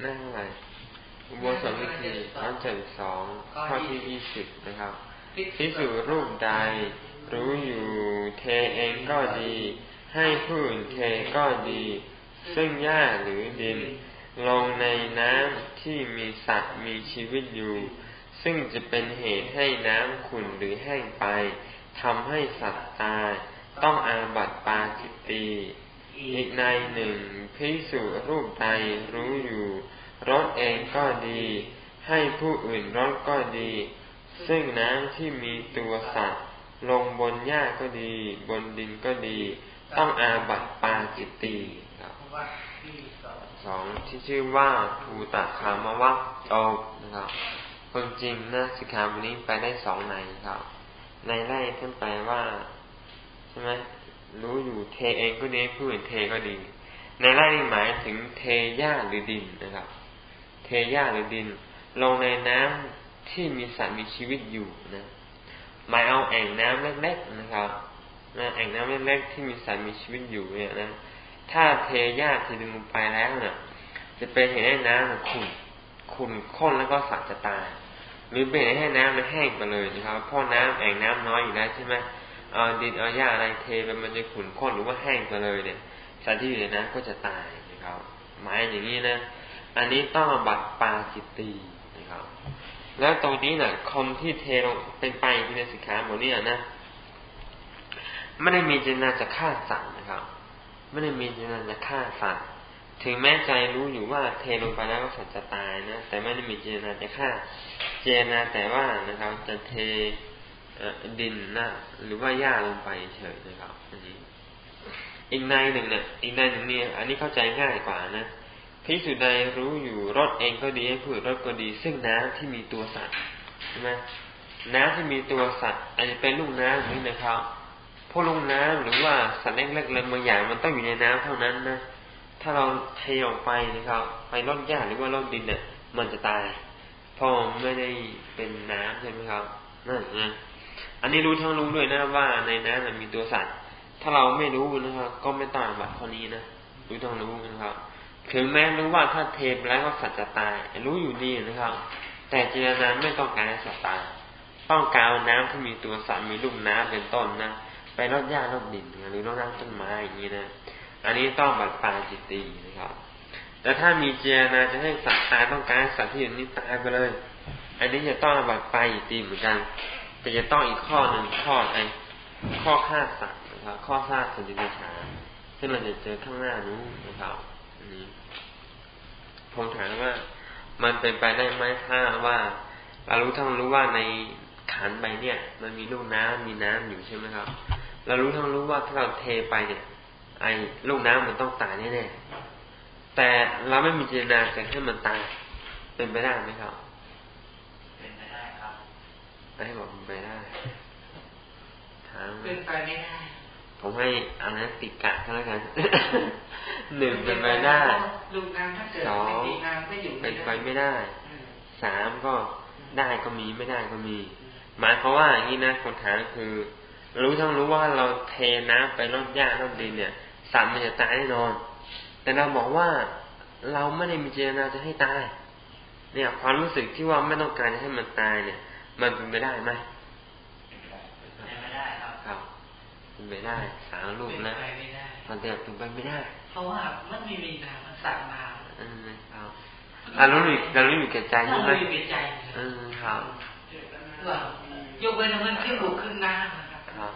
หน้าเท่าไหร่อุโบสถวิธีร้อยเจ็ดสองข้อที่ยี่สิบนะครับพิสูรรูปใด รู้อยู่เทเองก็ดี ให้ผู้อื่นเทก็ดี ซึ่งหญ้าหรือดิน ลงในน้ำที่มีสัตว์มีชีวิตอยู่ ซึ่งจะเป็นเหตุให้น้ำขุ่นหรือแห้งไปทำให้สัตว์ตายต้องอาบัติปาจิตตี อีกในหนึ่งพิสุรูปใดรู้อยู่รถเองก็ดี ให้ผู้อื่นรถก็ดี ซึ่งน้ำที่มีตัวสัตว์ ลงบนหญ้าก็ดี บนดินก็ดี ต้องอาบัตปาจิตตีสองที่ชื่อว่าภูตะคามวัคจบนะครับความจริงนะสิกขาบทนี้ไปได้สองในครับ ในแรกท่านแปลว่า ใช่ไหม รู้อยู่เทเองก็ดีผู้อื่นเทก็ดี ในแรกนี่หมายถึงเทหญ้าหรือดินนะครับ เทหญ้าหรือดิน ลงในน้ำที่มีสัตว์มีชีวิตอยู่นะหมายเอาแอ่งน้ำเล็กๆนะครับนะแอ่งน้ำเล็กๆที่มีสัตว์มีชีวิตอยู่เนี่ยนะถ้าเทหญ้าเทดินลงไปแล้วเนี่ยจะเป็นเหตุให้น้ำขุ่นขุ่นข้นแล้วก็สัตว์จะตายหรือเป็นเหตุให้น้ำมันแห้งไปเลยนะครับเพราะน้ำแอ่งน้ำน้อยอยู่แล้วใช่ไหม เอาดินเอาหญ้าอะไรเทไปมันจะขุ่นข้นหรือว่าแห้งไปเลยเนี่ยสัตว์ที่อยู่ในน้ำก็จะตายนะครับหมายอย่างนี้นะ อันนี้ต้องบัตรปาจิตตีนะครับ แล้วตรงนี้นะ่ะคนที่เทลงเป็นไปในสิกขาบทนี้นะไม่ได้มีเจตนาจะฆ่าสัตว์นะครับ ไม่ได้มีเจตนาจะฆ่าสัตว์ถึงแม้ใจรู้อยู่ว่าเทลงไปแล้วสัตว์จะตายนะแต่ไม่ได้มีเจตนาจะฆ่า เจตนาแต่ว่านะครับจะเท ดินนะหรือว่าหญ้าลงไปเฉยนะครับอันนี้อีกในหนึ่งเนี่ยอีกในหนึ่งเนี่ยอันนี้เข้าใจง่ายกว่านะพิสุใดรู้อยู่รถเองก็ดีให้ผู้รถก็ดี ซึ่งน้ำที่มีตัวสัตว์ใช่ไหมน้ำที่มีตัวสัตว์อาจจะเป็นลูกน้ำนี่นะครับพวกลูกน้ำหรือว่าสัตว์เล็กๆเลยบางอย่างมันต้องอยู่ในน้ำเท่านั้นนะถ้าเราเทออกไปนะครับ ไปร่อนหญ้าหรือว่าร่อนดินเนี่ยมันจะตายเพราะไม่ได้เป็นน้ำใช่ไหมครับนั่นนะ อันนี้รู้ทั้งรู้ด้วยนะว่าในน้ำมันมีตัวสัตว์ ถ้าเราไม่รู้นะครับ ก็ไม่ต่างบัตรข้อนี้นะรู้ทั้งรู้นะครับ ถึงแม้รู้ว่าถ้าเทปแล้วก็สัตว์จะตาย รู้อยู่ดีนะครับ แต่เจตนาไม่ต้องการให้สัตว์ตายต้องการน้ำที่มีตัวสัตว์มีลูกน้ำเป็นต้นนะไปรดหญ้ารดดินหรือรดน้ำต้นไม้อย่างนี้นะอันนี้ต้องบัดปาจิตตีนะครับแต่ถ้ามีเจตนาจะให้สัตว์ตายต้องการสัตว์ที่อยู่นี้ตายไปเลย อันนี้จะต้องบัดปาจิตตีเหมือนกัน แต่จะต้องอีกข้อหนึ่งข้อไอ้ข้อฆ่าสัตว์นะครับ ข้อฆ่าสัตว์ดิบฉาซึ่งเราจะเจอข้างหน้านู้นนะครับนี้ผมถามว่ามันเป็นไปได้ไหมถ้าว่าเรารู้ทั้งรู้ว่าในขันไปเนี่ย มันมีลูกน้ำมีน้ำอยู่ใช่ไหมครับ เรารู้ทั้งรู้ว่าถ้าเราเทไปเนี่ย ไอ้ลูกน้ำมันต้องตายแน่ๆแต่เราไม่มีเจตนาจะให้มันตายเป็นไปได้ไหมครับ เป็นไปได้ครับ ให้บอกเป็นไปได้ถามเป็นไปไม่ได้ ผมให้อันนั้นติกะก็แล้วกันหนึ่งเป็นไปได้สองเป็นไปไม่ได้สามก็ได้ก็มีไม่ได้ก็มี หมายความว่าอย่างนี้นะคนถามคือ รู้ทั้งรู้ว่าเราเทน้ำไปรดหญ้ารดดินเนี่ยสัตว์มันจะตายแน่นอน แต่เราบอกว่าเราไม่ได้มีเจตนาจะให้ตาย เนี่ย ความรู้สึกที่ว่าไม่ต้องการจะให้มันตายเนี่ย มันเป็นไปได้ไหมเป็นไปได้สามลูกนะมันแต่เป็นไปไม่ได้ เพราะว่ามันไม่มีนามันสั่งมาอืมครับเรารู้อยู่เรารู้อยู่แก่ใจใช่ไหมรู้อยู่แก่ใจอืมครับว่ายกเว้นมันขึ้นบุกขึ้นน้ำครับ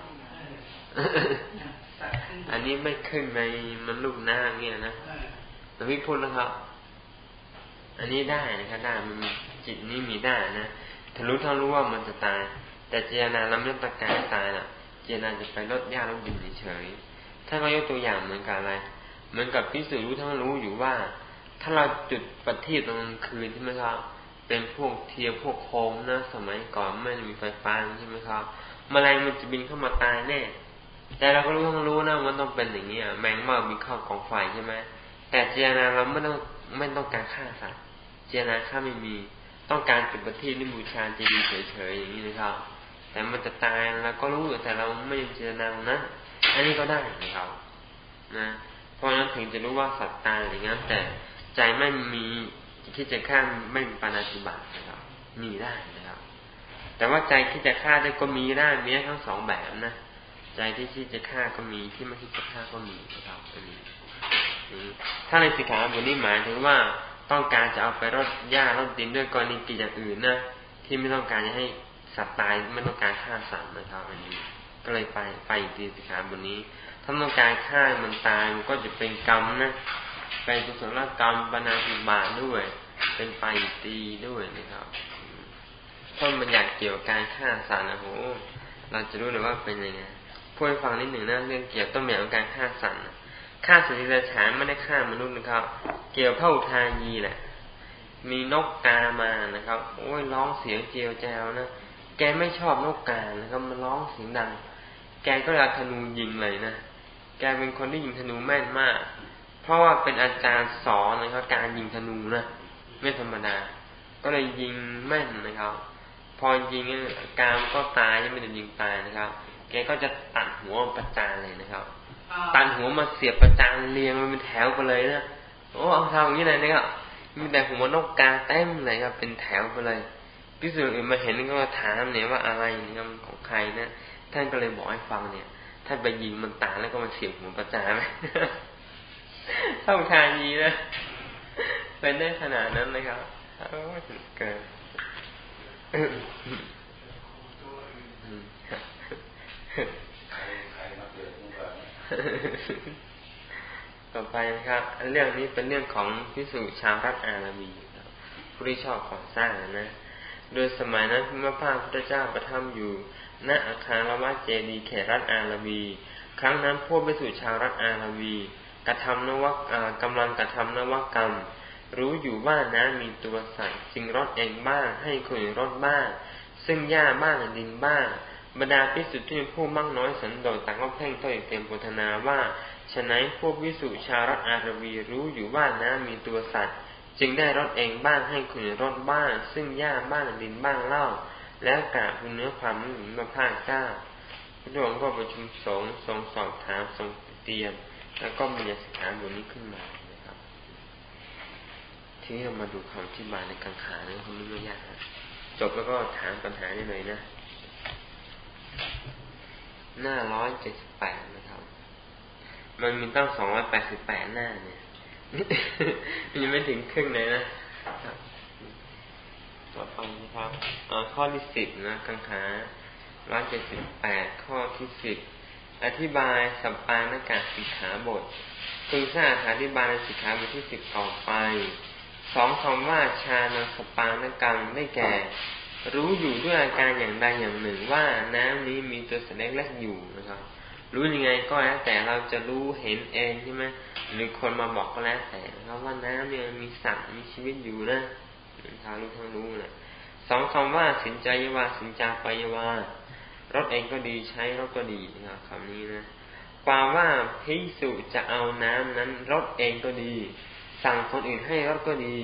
อันนี้ไม่ขึ้นในมันลูกหน้าเงี้ยนะแต่พี่พูดนะครับ อันนี้ได้นะครับได้มันจิตนี้มีได้นะ ถ้ารู้ทั้งรู้ว่ามันจะตาย แต่เจตนาเราไม่ต้องการตายน่ะ เจตนาจะไปลดหญ้าลดดินเฉยถ้าเขายกตัวอย่างเหมือนกับอะไร เหมือนกับพิสูจรู้ทั้งรู้อยู่ว่า ถ้าเราจุดปฏิทินตรงคืนใช่ไหมครับ เป็นพวกเทียพวกโคมนะสมัยก่อนไม่มีไฟฟ้าใช่ไหมครับมแมลงมันจะบินเข้ามาตายแน่ แต่เราก็รู้ทั้งรู้นะมันต้องเป็นอย่างนี้แมงเม่ามีข้าวกองไฟใช่ไหมแต่เจตนาเราไม่ต้องไม่ต้องการฆ่าสัตว์เจตนาฆ่าไม่มี ต้องการจุดปฏิทินบูชาเจดีย์เฉยๆอย่างนี้นะครับ แต่มันจะตายเราก็รู้แต่เราไม่เจตนานะอันนี้ก็ได้นะครับนะเพราะนั้นถึงจะรู้ว่าสัตว์ตายอย่างนั้นแต่ใจไม่มีคิดจะฆ่าไม่มีปานาติบาตนะครับ มีได้นะครับ แต่ว่าใจคิดจะฆ่าได้ก็มีได้มีทั้งสองแบบนะใจที่คิดจะฆ่าก็มีที่ไม่คิดจะฆ่าก็มีนะครับอันนี้ถ้าในสิกขาบทนี้หมายถึงว่า ต้องการจะเอาไปรดหญ้ารดดินด้วยกรณีกิจอย่างอื่นนะที่ไม่ต้องการจะให้สัตว์ตายไม่ต้องการฆ่าสัตว์นะครับอันนี้ ก็เลยไปไปอีกทีสิขาบทนี้ ถ้าต้องการฆ่ามันตายมันก็จะเป็นกรรมนะเป็นกุศลกรรมปนาธิบาด้วย เป็นไปตีด้วยนะครับถ้ามันอยากเกี่ยวกับการฆ่าสัตว์นะโหเราจะรู้เลยว่าเป็นยังไงพูดให้ฟังนิดหนึ่งนะเรื่องเกี่ยวต้นแบบของการฆ่าสัตว์ ฆ่าสัตว์ที่จะฉานไม่ได้ฆ่ามนุษย์นะครับ เกี่ยวพระอุทายีแหละ มีนกกามานะครับ โอ้ยร้องเสียงเจียวแจวนะ แกไม่ชอบนกกานะครับมันร้องเสียงดัง แกก็เลยธนูยิงเลยนะ แกเป็นคนที่ยิงธนูแม่นมาก เพราะว่าเป็นอาจารย์สอนนะครับ การยิงธนูนะ ไม่ธรรมดา ก็เลยยิงแม่นนะครับ พอยิงกามก็ตายยังไม่ได้ยิงตายนะครับ แกก็จะตัดหัวประจานเลยนะครับ ตัดหัวมาเสียบประจานเรียงมันเป็นแถวไปเลยนะโอ้เอาทำอย่างนี้เลยนะครับมีแต่หัวนกกาเต็มเลยครับ เป็นแถวไปเลยพิสูจน์อื่นมาเห็นก็ถามเนี่ยว่าอะไรนี่ครับของใครนะท่านก็เลยบอกให้ฟังเนี่ยท่านไปยิงมันตายแล้วก็มาเสียบหัวประจานไหมเท่าทานยีนะเป็นได้ขนาดนั้นนะครับโอ้เกิน ต่อไปนะครับ เรื่องนี้เป็นเรื่องของพิสูจชาวรัฐอาราบีผู้ที่ชอบก่อสร้างนะ โดยสมัยนั้นพระพาพุทธเจ้าประทับอยู่ ณอาคารละวะเจดีเขตรัฐอาราบี ครั้งนั้นพวกพิสูจชาวรัฐอาราบีกระทำนวักกำลังกระทำนวักรรม รู้อยู่ว่าน้ำมีตัวสัตว์จึงรดเองบ้างให้คนอื่นรดบ้าง ซึ่งหญ้าบ้างดินบ้าง บรรดาพิสุทธิ์ที่ผู้มั่งน้อยสันโดษต่างก็เพ่งต้อยเต็มปุถนาว่าฉะนั้นพวกวิสุชารัตอารวีรู้อยู่ว่าน้ำมีตัวสัตว์ จึงได้รดเองบ้างให้คุณรดบ้าง ซึ่งหญ้าบ้างดินบ้างเล่า แล้วกราบคุณเนื้อความหนุนมาภาคเจ้าพระองค์ก็ประชุมสงฆ์ทรงสอบถามทรงเตรียม แล้วก็มีสิกขาบทนี้ขึ้นมานะครับ ทีนี้เรามาดูคำอธิบายในกังขานะคำนี้ไม่ยากจบแล้วก็ถามปัญหาได้เลยนะ หน้าร้อยเจ็ดสิบแปดนะครับ มันมีตั้งสองร้อยแปดสิบแปดหน้าเนี่ยยังไม่ถึงครึ่งเลยนะต่อไปนะครับข้อที่สิบนะกังขาร้อยเจ็ดสิบแปดข้อที่สิบอธิบายสัปปานากาศสิกขาบทพึงทราบอธิบายในสิกขาบทที่สิบต่อไปสองคำว่าชาณสปานกังได้แก่ รู้อยู่ด้วยอาการอย่างใดอย่างหนึ่งว่าน้ำนี้มีตัวสัตว์เล็กๆอยู่นะครับ รู้ยังไงก็แล้วแต่เราจะรู้เห็นเองใช่ไหมหรือคนมาบอกก็แล้วแต่นะครับว่าน้ำเนี่ยมีสัตว์มีชีวิตอยู่นะทางรู้ทั้งรู้นะสองคำว่าสินใจยวาสินจาปยวารถเองก็ดีใช้รถก็ดีนะครับคำนี้นะความว่าพิสุจะเอาน้ำนั้นรถเองก็ดี สั่งคนอื่นให้รถก็ดี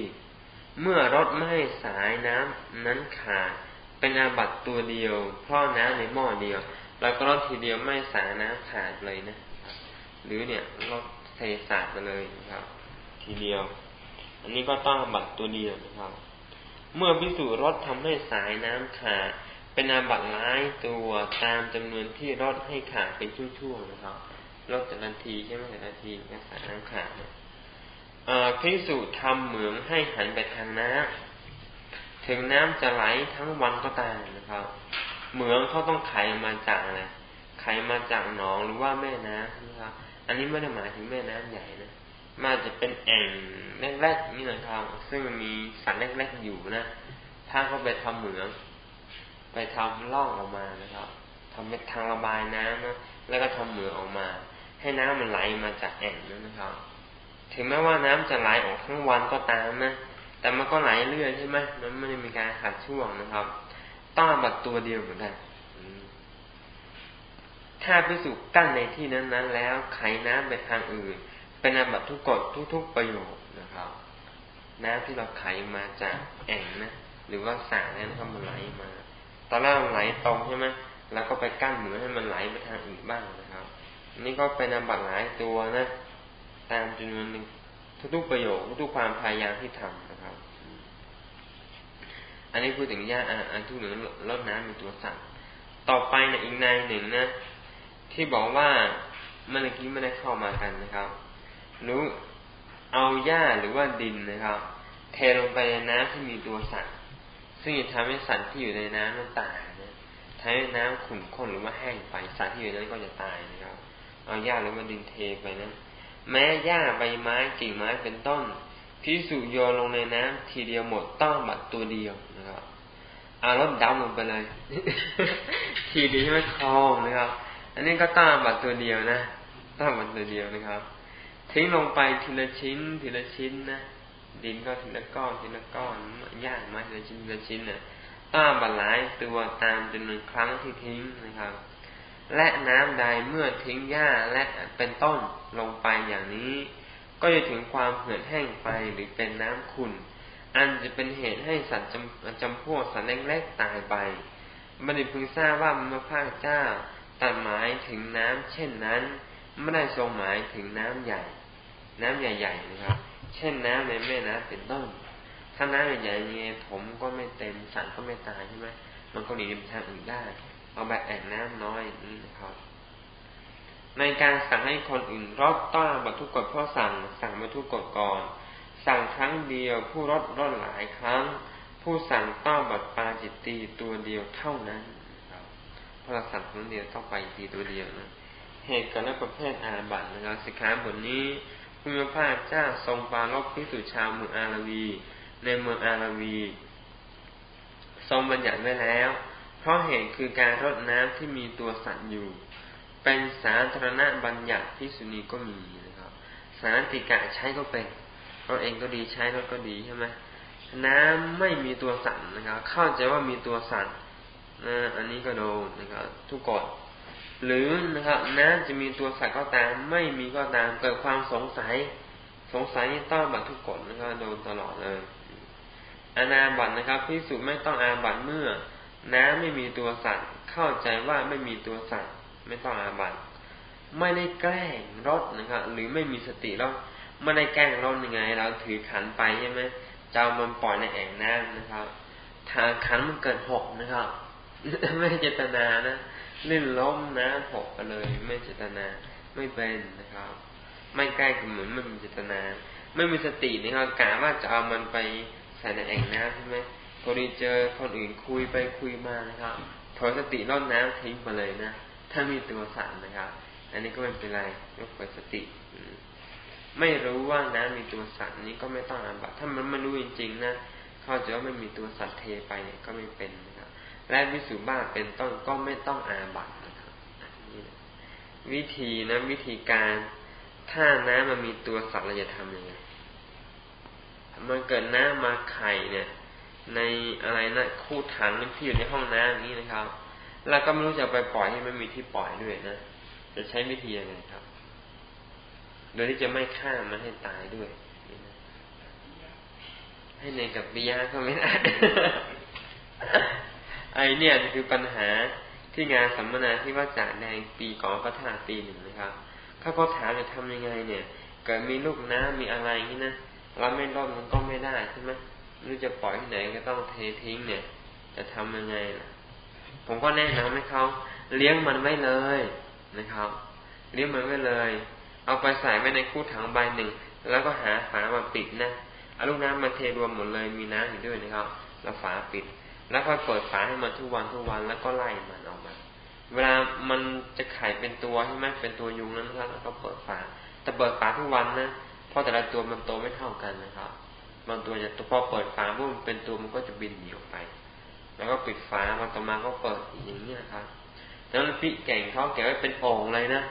เมื่อรถไม่สายน้ำนั้นขาดเป็นอาบัตตัวเดียวเพราะน้ำในหม้อเดียวเราก็รถทีเดียวไม่สายน้ำขาดเลยนะหรือเนี่ยรถเทสาดมาเลยนะครับ ทีเดียว อันนี้ก็ต้องอาบัตตัวเดียวนะครับ เมื่อพิสูจรถทำให้สายน้ำขาดเป็นอาบัตร้ายตัวตามจำนวนที่รถให้ขาดเป็นช่วงๆนะครับรถแต่นาทีใช่ไหมแต่นาทีก็สายน้ำขาดเนี่ย พิสูจน์ทำเหมืองให้หันไปทางน้ำถึงน้ำจะไหลทั้งวันก็ตามนะครับ เหมืองเขาต้องไขมาจากอะไรไขมาจากหนองหรือว่าแม่น้ำนะครับ อันนี้ไม่ได้หมายถึงแม่น้ำใหญ่นะมาจะเป็นแอ่งเล็กๆนี่นะครับ ซึ่งมีสัตว์เล็กๆอยู่นะถ้าเขาไปทำเหมือง ไปทำร่องออกมานะครับทำเป็นทางระบายน้ำนะแล้วก็ทำเหมืองออกมา ให้น้ำมันไหลมาจากแอ่งนั้นนะครับ ถึงแม้ว่าน้ำจะไหลออกทั้งวันก็ตามนะ แต่มันก็ไหลเรื่อยใช่ไหมมันไม่ได้มีการขาดช่วงนะครับ ต้องบัดตัวเดียวเหมือนกันถ้าพิสูจกั้นในที่นั้นนั้นแล้วไขน้ำไปทางอื่น เป็นอาบัตทุกกฎทุก ๆ ประโยชน์นะครับ น้ำที่เราไขมาจากแอ่งนะ หรือว่าสระนั้นก็มันไหลมา ตอนแรกมันไหลตรงใช่ไหมแล้วก็ไปกั้นเหมือนให้มันไหลไปทางอื่นบ้างนะครับ นี่ก็เป็นอาบัตหลายตัวนะ ตามจำนวนหนึ่งทุกๆประโยคทุกๆความพยายามที่ทำนะครับ อันนี้พูดถึงหญ้าอันทุกหนึ่งรดน้ำมีตัวสัตว์ต่อไปในอีกในหนึ่งนะ ที่บอกว่าเมื่อกี้ไม่ได้เข้ามากันนะครับรู้เอาหญ้าหรือว่าดินนะครับ เทลงไปในน้ำที่มีตัวสัตว์ซึ่งจะทำให้สัตว์ที่อยู่ในน้ำนั้นตายนะทำให้น้ำขุ่นข้นหรือว่าแห้งไปสัตว์ที่อยู่นั้นก็จะตายนะครับ เอาหญ้าหรือว่าดินเทไปนะ แม้หญ้าใบไม้กิ่งไม้เป็นต้นพิสุโยนลงในน้ำทีเดียวหมดต้องบัดตัวเดียวนะครับเอารถดำลงไปเลย ทีเดียวไม่คลองนะครับ อันนี้ก็ต้องบัดตัวเดียวนะต้องบัดตัวเดียวนะครับ ทิ้งลงไปทีละชิ้น ทีละชิ้นนะดินก็ทีละก้อนทีละก้อนหญ้าไม้ทีละชิ้นทีละชิ้นนี่ยต้องบัดหลายตัวตามจำนวนครั้งที่ทิ้งนะครับ และน้ำใดเมื่อทิ้งหญ้าและเป็นต้นลงไปอย่างนี้ ก็จะถึงความเหือดแห้งไปหรือเป็นน้ำขุ่นอันจะเป็นเหตุให้สัตว์จำจำพวกสัตว์เล็กๆตายไปบัณฑิตพึงทราบว่ามพระภาคเจ้าตัดหมายถึงน้ำเช่นนั้นไม่ได้ทรงหมายถึงน้ำใหญ่ น้ำใหญ่ๆนะครับ เช่นน้ำในแม่น้ำเป็นต้น ถ้าน้ำใหญ่ๆเนี่ยผมก็ไม่เต็มสัตว์ก็ไม่ตายใช่ไหมมันก็หนีไปทางอื่นได้ เอาแบบแอ่งน้ำน้อยอย่างนี้นะครับ ในการสั่งให้คนอื่นรบต้อนบรรทุกกฎเพราะสั่ง สั่งบรรทุกกฎก่อน สั่งครั้งเดียวผู้รดรดหลายครั้ง ผู้สั่งต้อบัตรปาจิตตีตัวเดียวเท่านั้นเพราะสั่งครั้งเดียวต้องไปตีตัวเดียวนะเหตุการณ์ประเภทอาบัตนะครับสิกขาบทนี้พระพาเจ้าทรงปาลบพิสุชาวเมืองอาราวี ในเมืองอาราวี ทรงบัญญัติไว้แล้ว เพราะเหตุคือการรดน้ำที่มีตัวสัตว์อยู่ เป็นสาธารณบัญญัติพิสุนีก็มีนะครับ สารติกะใช้ก็เป็นรถเองก็ดีใช้รถก็ดีใช่ไหมน้ำไม่มีตัวสั่นนะครับ เข้าใจว่ามีตัวสั่นนะอันนี้ก็โดนนะครับ ทุกกฎหรือนะครับน้ำจะมีตัวสัตว์ก็ตาม ไม่มีก็ตามเกิดความสงสัย สงสัยนี่ต้องบัตรทุกกฎนะครับโดนตลอดเลยอนาบัตนะครับพิสุไม่ต้องอาบัตเมื่อ น้ำไม่มีตัวสัตว์ เข้าใจว่าไม่มีตัวสัตว์ ไม่ต้องอาบัตไม่ได้แกล้งรถนะครับหรือไม่มีสติแล้วไม่ได้แกล้งรถยังไง เราถือขันไปใช่ไหมจะเอามันปล่อยในแอ่งน้ำนะครับทางขันมันเกิดหกนะครับ ไม่เจตนานะลื่นล้มนะหกไปเลย ไม่เจตนาไม่เป็นนะครับ ไม่ใกล้กับเหมือนไม่มีเจตนา ไม่มีสตินะครับกะว่าจะเอามันไปใส่ในแอ่งน้ำใช่ไหม พอดีเจอคนอื่นคุยไปคุยมานะครับถอยสติรดน้ำทิ้งไปเลยนะ ถ้ามีตัวสารนะครับ อันนี้ก็ไม่เป็นไรยกเปิดสติ ไม่รู้ว่าน้ำมีตัวสัตว์นี้ก็ไม่ต้องอาบัตถ้ามันไม่รู้จริงๆนะเขาจะว่าไม่มีตัวสัตว์เทไปเนี่ยก็ไม่เป็นนะครับและวิสุบ้าเป็นต้นก็ไม่ต้องอาบัตนะครับนี่วิธีนะวิธีการถ้าน้ำมันมีตัวสัตว์เราจะทำยังไงมันเกิดน้ำมาไข่เนี่ย ในอะไรนะคู่ถังที่อยู่ในห้องน้ำนี้นะครับ แล้วก็ไม่รู้จะไปปล่อยให้มันมีที่ปล่อยด้วยนะจะใช้วิธียังไงครับ โดยที่จะไม่ฆ่ามันให้ตายด้วย ให้ในกับปิยาก็ไม่ได้ไอเนี่ยคือปัญหาที่งานสัมมนาที่ว่าจ่าแดงปีก่อนประธาปีหนึ่งนะครับเขาก็ถามจะทำยังไงเนี่ย เกิดมีลูกน้ำมีอะไรนี่นะเราไม่รอดมันก็ไม่ได้ใช่ไหม ไม่รู้จะปล่อยที่ไหนก็ต้องเททิ้งเนี่ย จะทำยังไงล่ะ ผมก็แนะนำให้เขาเลี้ยงมันไว้เลยนะครับ เลี้ยงมันไว้เลย เอาไปใส่ไว้ในคู่ถังใบหนึ่ง แล้วก็หาฝามาปิดนะเอาลูกน้ำมาเทรวมหมดเลยมีน้ำอยู่ด้วยนะครับ แล้วฝาปิด แล้วก็เปิดฝาให้มันทุกวันทุกวันแล้วก็ไล่มันออกมา เวลามันจะไข่เป็นตัวใช่ไหมเป็นตัวยุงนั้นนะครับ แล้วก็เปิดฝาแต่เปิดฝาทุกวันนะเพราะแต่ละตัวมันโตไม่เท่ากันนะครับ บางตัวจะพอเปิดฝาปุ๊บเป็นตัวมันก็จะบินหนีออกไป แล้วก็ปิดฝามาต่อมาก็เปิดอย่างนี้นะครับแล้วพี่แก่งเขาแก่ไว้เป็นโอ่งเลยนะ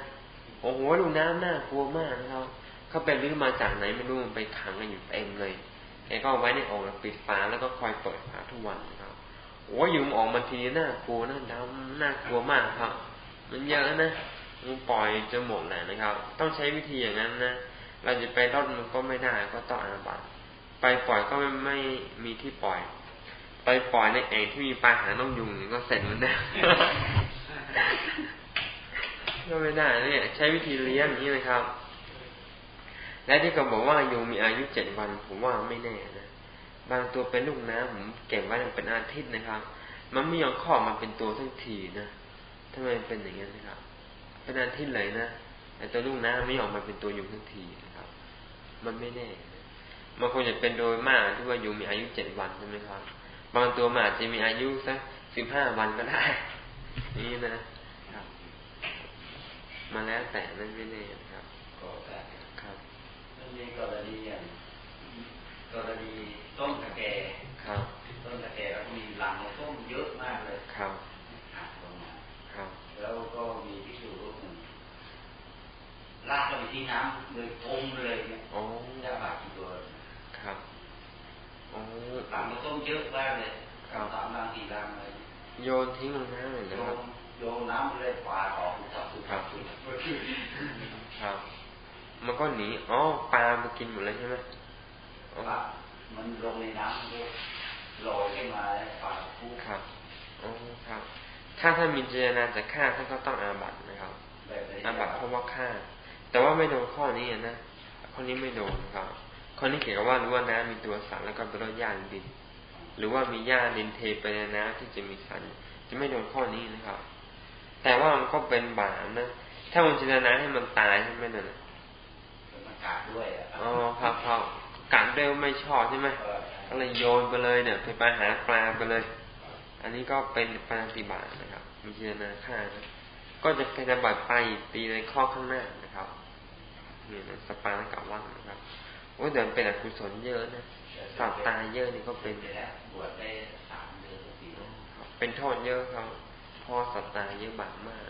โอ้โหดูน้ำน่ากลัวมากนะครับเขาเป็นรื้อมาจากไหนไม่รู้มันไปขังกันอยู่เต็มเลยแกก็ไว้ในโอ่งแล้วปิดฝาแล้วก็คอยเปิดฝาทุกวันนะครับโอ้ยยุงออกมาทีน่ากลัวนะดำน่ากลัวมากครับ มันเยอะนะมันปล่อยจะหมดแหละนะครับ ต้องใช้วิธีอย่างนั้นนะเราจะไปรอดมันก็ไม่ได้ก็ต้องอาบัต ไปปล่อยก็ไม่ไม่มีที่ปล่อย ไปปล่อยในแอ่งที่มีปลาหางนกยุงก็เสร็จมันได้ก็ไม่ได้เนี่ยใช้วิธีเลี้ยงนี้นะครับ และที่เขาบอกว่ายุงมีอายุเจ็ดวัน ผมว่าไม่แน่นะบางตัวเป็นลูกน้ำผมเก็บไว้เป็นอาทิตย์นะครับ มันไม่ยอมข้อมาเป็นตัวทั้งทีนะทำไมเป็นอย่างนี้นะครับ เป็นอาทิตย์เลยนะไอ้ตัวลูกน้ำไม่ออกมาเป็นตัวยู่ทั้งทีนะครับ มันไม่แน่ มันคงจะเป็นโดยมากที่ว่าอยู่มีอายุเจ็ดวันใช่ไหมครับ บางตัวมันอาจจะมีอายุสักสิบห้าวันก็ได้ นี่นะครับ มาแล้วแต่นั่นไม่แน่นะครับ ก็แต่ครับมันมีกรณีอย่างกรณีต้นตะแกครับต้นตะแกแล้วมีหลังต้นเยอะมากเลยครับหักลงมาครับ แล้วก็มีที่อยู่รูปหนึ่งลากลงไปที่น้ำเลยทมเลยเนี่ยโอ้จะบาดตัวครับโอ้หลังต้นเยอะมากเลยครับสามลังสี่ลังเลยโยนทิ้งลงน้ำเลยนะครับโยนน้ำเลยปลาออกครับครับครับ มันก็หนีอ๋อปลามากินหมดเลยใช่ไหมมันลงในน้ำด้วยลอยขึ้นมาปลาคู่ครับอ๋อครับ ถ้าท่านมีเจตนาจะฆ่าท่านก็ต้องอาบัตนะครับอาบัตเพราะว่าฆ่า แต่ว่าไม่โดนข้อนี้นะข้อนี้ไม่โดนครับข้อนี้เกี่ยวกับว่ารู้ว่าน้ำมีตัวสารแล้วก็เป็นรถย่างดิน หรือว่ามีหญ้าดินเทไปในน้ำที่จะมีสันจะไม่โดนข้อนี้นะครับ แต่ว่ามันก็เป็นบาปนะ ถ้ามันจินตนาให้มันตายใช่ไหมนั่นมันกัดด้วยอ๋อครับครับกัดเร็วไม่ชอบใช่ไหมก็เลยโยนไปเลยเนี่ยไปไปหาปลาไปเลย อันนี้ก็เป็นปาฏิบาตนะครับ มีเจตนาฆ่านะก็จะเป็นบัตไปตีในข้อข้างหน้านะครับนี่นะสปากับว่างนะครับ โอ้เดินเป็นอกุศลเยอะนะสัตว์ตายเยอะนี่ก็เป็นบวชได้สามเดือนเป็นโทษเยอะครับพอสัตว์ตายเยอะบาปมาก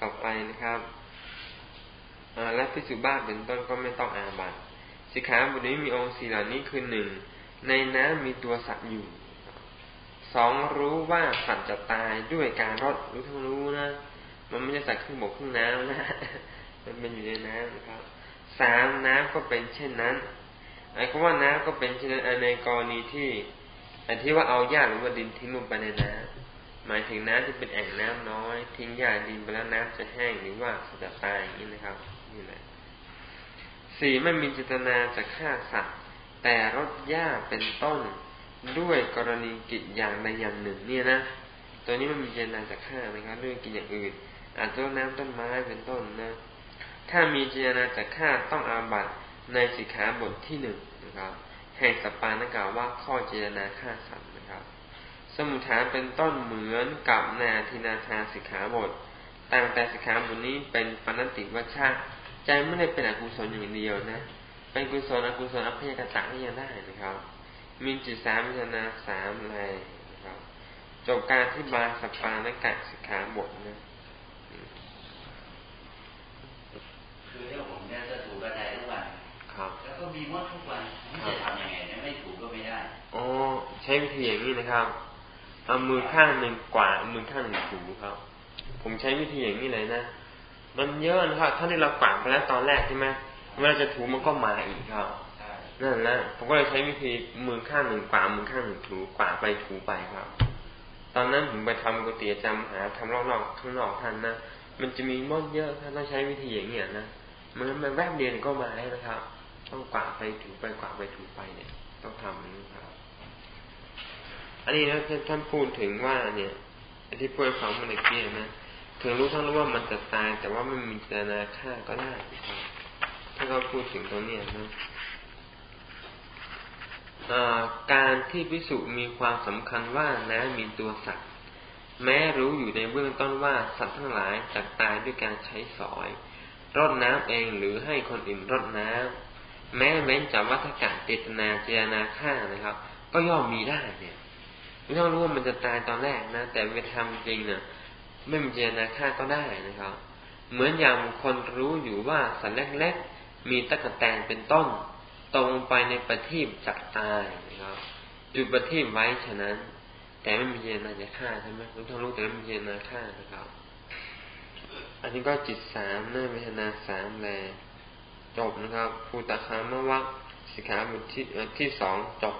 ต่อไปนะครับและพิสุบ้าเป็นต้นก็ไม่ต้องอาบัตสิขาบทนี้มีองค์สี่เหล่านี้คือหนึ่งในน้ำมีตัวสัตว์อยู่สองรู้ว่าสัตว์จะตายด้วยการรดรู้ทั้งรู้นะ มันไม่ใช่สัตว์ขึ้นบกขึ้นน้ำนะ มันเป็นอยู่ในน้ำนะครับ สามน้ำก็เป็นเช่นนั้นไอ้คำว่าน้ำก็เป็นเช่นนั้นในกรณีที่ไอ้ที่ว่าเอาหญ้าหรือว่าดินทิ้งลงไปในน้ำหมายถึงน้ำที่เป็นแอ่งน้ำน้อย ทิ้งหญ้าดินไปแล้วน้ำจะแห้งหรือว่าจะตายอย่างนี้นะครับนี่แหละสี่ไม่มีจิตนาจะฆ่าสัตว์แต่รถหญ้าเป็นต้นด้วยกรณีกิจอย่างใดอย่างหนึ่ง เนี่ยนะตัวนี้ไม่มีเจตนาจะฆ่านะครับด้วยกิจอย่างอื่นอาจจะน้ำต้นไม้เป็นต้นนะ ถ้ามีเจตนาจะฆ่าต้องอาบัตในสิกขาบทที่หนึ่งนะครับแห่งสปานกล่าวว่าข้อเจตนาฆ่าสัตว์นะครับ สมุทฐานเป็นต้นเหมือนกับนาทินาทาสิกขาบทต่างแต่สิกขาบทนี้เป็นปณติวัชชาใจไม่ได้เป็นอกุศลอย่างเดียวนะ เป็นกุศลอกุศลอภัยกตะนี่ยังได้นะครับ มีจิตสามมิจนาสามอะไรนะครับจบการที่บาสปานกะสิกขาบทนะ คือที่ผมเนี่ยจะถูกกระไดทุกวันครับ แล้วก็มีมดทุกวันไม่จะทำยังไงเนี่ยไม่ถูกก็ไม่ได้อ๋อใช้วิธีอย่างนี้นะครับเอามือข้างหนึ่งกวาดมือข้างหนึ่งถูครับ ผมใช้วิธีอย่างนี้เลยนะมันเยอะนะครับท่านที่เราฝังไปแล้วตอนแรกใช่ไหมเวลาจะถูมันก็มาอีกครับนั่นแหละผมก็เลยใช้วิธีมือข้างหนึ่งกวาดมือข้างหนึ่งถูกวาดไปถูไปครับ ตอนนั้นผมไปทำกุฏิจำหาทำรอบๆข้างนอกท่านนะมันจะมีมดเยอะท่านต้องใช้วิธีอย่างเงี้ยนะ มันมันแวบเดียวก็มาแล้วนะครับ ต้องกวาดไปถูไปกวาดไปถูไปเนี่ย ต้องทำนี้ครับ อันนี้นะท่านพูดถึงว่าเนี่ยที่พูดฟังมันเกี้นะถึงรู้ทั้งรู้ว่ามันจะตาย แต่ว่าไม่มีเจตนาฆ่าก็ได้ครับถ้าเราพูดถึงตรงนี้นะการที่พิสุมีความสำคัญว่าน้ำมีตัวสัตว์ แม้รู้อยู่ในเบื้องต้นว่าสัตว์ทั้งหลายจะตายด้วยการใช้สอย รดน้ำเองหรือให้คนอื่นรดน้ำแม้เว้นจากวัฏกะเจตนาเจตนาฆ่านะครับ ก็ย่อมมีได้เนี่ยไม่ต้องรู้ว่ามันจะตายตอนแรกนะ แต่ไปทำจริงเนี่ยไม่มีเจตนาฆ่าก็ได้นะครับ เหมือนอย่างคนรู้อยู่ว่าสัตว์เล็กๆมีตะกแตนเป็นต้น ตรงไปในประทีปจักตายนะครับจุดประทีปไว้ฉะนั้น แต่ไม่มีเจตนาจะฆ่าใช่ไหมรู้ทั้งรู้แต่ไม่มีเจตนาฆ่านะครับ อันนี้ก็จิตสามเนื่อเวทนาสามแล จบนะครับภูตคามวัคสิกขาบทที่ที่สองจบ